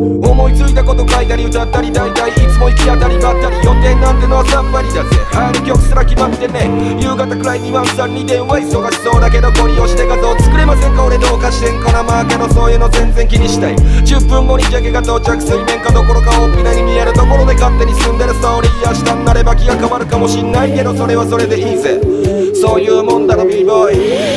思いついたこと書いたり歌ったり大体いつも行き当たりばったり予定なんてのはさっぱりだぜ。入る曲すら決まってね。夕方くらいにワンさんに電話忙しそうだけどゴリ押して画像作れません。か俺どうかしてんかな。まあけのそういうの全然気にしたい。10分後にジャケが到着水面下どころか大っぴに見えるところで勝手に住んでるストーリー。明日になれば気が変わるかもしんないけどそれはそれでいいぜ。そういうもんだろ b ボーイ